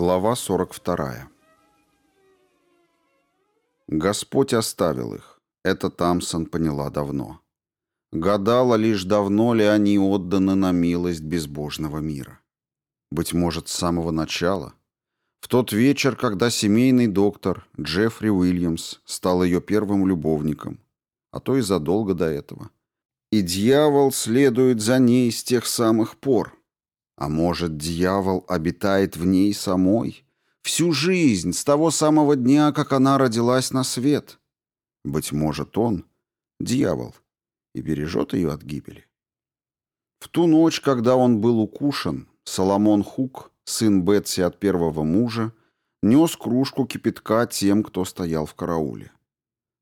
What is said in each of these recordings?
Глава 42. Господь оставил их. Это Тамсон поняла давно. Гадала лишь, давно ли они отданы на милость безбожного мира. Быть может, с самого начала. В тот вечер, когда семейный доктор Джеффри Уильямс стал ее первым любовником, а то и задолго до этого. И дьявол следует за ней с тех самых пор, а может, дьявол обитает в ней самой? Всю жизнь, с того самого дня, как она родилась на свет. Быть может, он — дьявол, и бережет ее от гибели. В ту ночь, когда он был укушен, Соломон Хук, сын Бетси от первого мужа, нес кружку кипятка тем, кто стоял в карауле.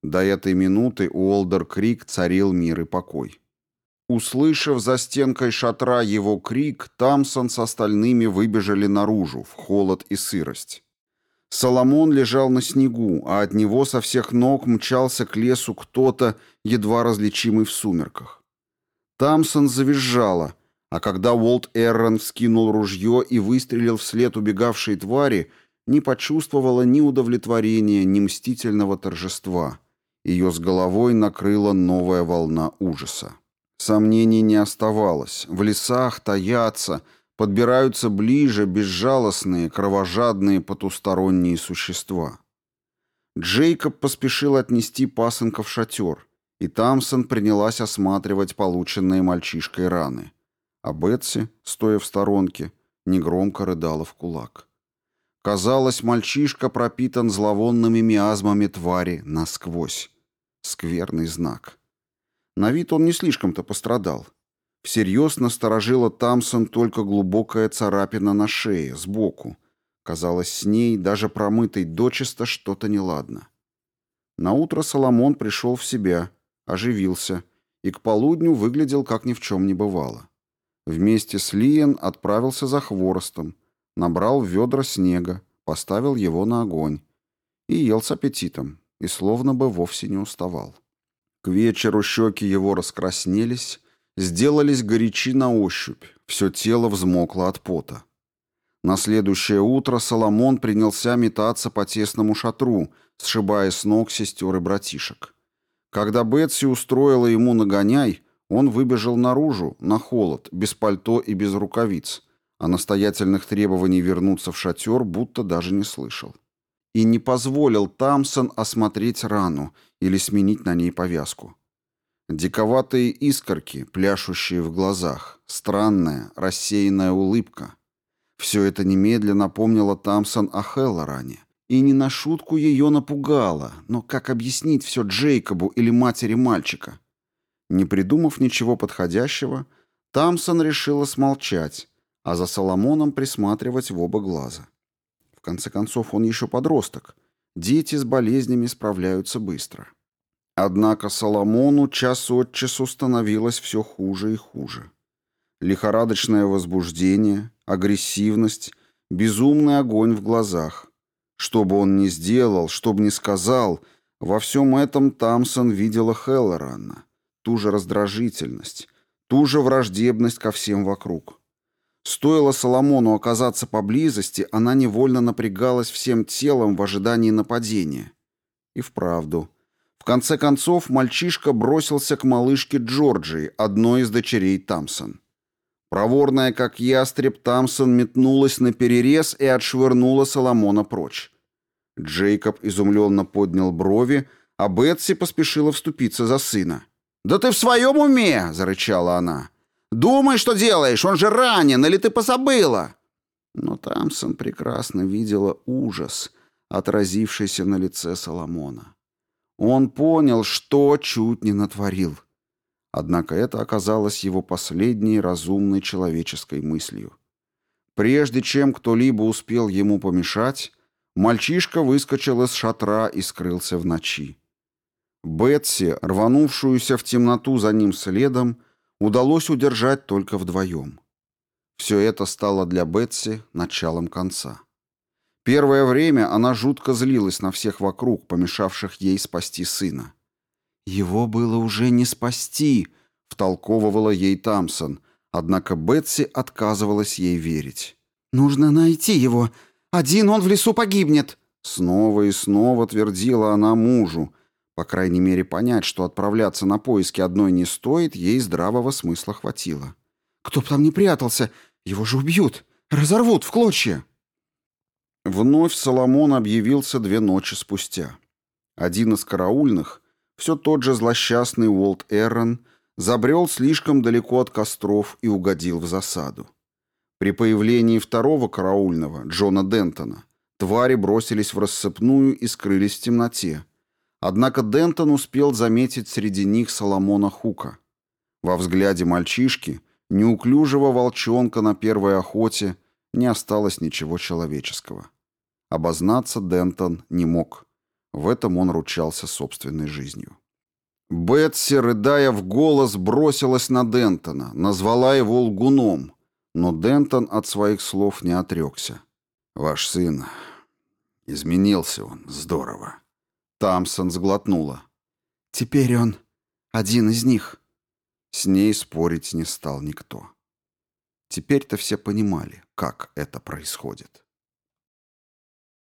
До этой минуты Уолдер Крик царил мир и покой. Услышав за стенкой шатра его крик, Тамсон с остальными выбежали наружу, в холод и сырость. Соломон лежал на снегу, а от него со всех ног мчался к лесу кто-то, едва различимый в сумерках. Тамсон завизжала, а когда Уолт Эррон вскинул ружье и выстрелил вслед убегавшей твари, не почувствовала ни удовлетворения, ни мстительного торжества. Ее с головой накрыла новая волна ужаса. Сомнений не оставалось. В лесах таятся, подбираются ближе безжалостные, кровожадные потусторонние существа. Джейкоб поспешил отнести пасынка в шатер, и Тамсон принялась осматривать полученные мальчишкой раны. А Бетси, стоя в сторонке, негромко рыдала в кулак. Казалось, мальчишка пропитан зловонными миазмами твари насквозь. Скверный знак. На вид он не слишком-то пострадал. Всерьез насторожила Тамсон только глубокая царапина на шее, сбоку. Казалось, с ней, даже промытой дочисто, что-то неладно. Наутро Соломон пришел в себя, оживился и к полудню выглядел, как ни в чем не бывало. Вместе с Лиен отправился за хворостом, набрал ведра снега, поставил его на огонь и ел с аппетитом, и словно бы вовсе не уставал. К вечеру щеки его раскраснелись, сделались горячи на ощупь, все тело взмокло от пота. На следующее утро Соломон принялся метаться по тесному шатру, сшибая с ног сестер и братишек. Когда Бетси устроила ему нагоняй, он выбежал наружу, на холод, без пальто и без рукавиц, а настоятельных требований вернуться в шатер будто даже не слышал и не позволил Тамсон осмотреть рану или сменить на ней повязку. Диковатые искорки, пляшущие в глазах, странная, рассеянная улыбка. Все это немедленно напомнило Тамсон о Хеллоране. И не на шутку ее напугало, но как объяснить все Джейкобу или матери мальчика? Не придумав ничего подходящего, Тамсон решила смолчать, а за Соломоном присматривать в оба глаза конце концов, он еще подросток. Дети с болезнями справляются быстро. Однако Соломону час от часу становилось все хуже и хуже. Лихорадочное возбуждение, агрессивность, безумный огонь в глазах. Что бы он ни сделал, что бы ни сказал, во всем этом Тамсон видела Хеллорана, ту же раздражительность, ту же враждебность ко всем вокруг. Стоило Соломону оказаться поблизости, она невольно напрягалась всем телом в ожидании нападения. И вправду. В конце концов, мальчишка бросился к малышке Джорджии, одной из дочерей Тамсон. Проворная, как ястреб, Тамсон метнулась на перерез и отшвырнула Соломона прочь. Джейкоб изумленно поднял брови, а Бетси поспешила вступиться за сына. «Да ты в своем уме!» — зарычала она. Думай, что делаешь, он же ранен, или ты позабыла?» Но Тамсон прекрасно видела ужас, отразившийся на лице Соломона. Он понял, что чуть не натворил. Однако это оказалось его последней разумной человеческой мыслью. Прежде чем кто-либо успел ему помешать, мальчишка выскочил из шатра и скрылся в ночи. Бетси, рванувшуюся в темноту за ним следом, удалось удержать только вдвоем. Все это стало для Бетси началом конца. Первое время она жутко злилась на всех вокруг, помешавших ей спасти сына. «Его было уже не спасти», — втолковывала ей Тамсон, однако Бетси отказывалась ей верить. «Нужно найти его. Один он в лесу погибнет!» Снова и снова твердила она мужу. По крайней мере, понять, что отправляться на поиски одной не стоит, ей здравого смысла хватило. «Кто б там ни прятался, его же убьют, разорвут в клочья!» Вновь Соломон объявился две ночи спустя. Один из караульных, все тот же злосчастный Уолт Эррон, забрел слишком далеко от костров и угодил в засаду. При появлении второго караульного, Джона Дентона, твари бросились в рассыпную и скрылись в темноте. Однако Дентон успел заметить среди них Соломона Хука. Во взгляде мальчишки, неуклюжего волчонка на первой охоте, не осталось ничего человеческого. Обознаться Дентон не мог. В этом он ручался собственной жизнью. Бетси, рыдая в голос, бросилась на Дентона, назвала его лгуном, но Дентон от своих слов не отрекся. «Ваш сын... изменился он здорово». Тамсон сглотнула. «Теперь он один из них». С ней спорить не стал никто. Теперь-то все понимали, как это происходит.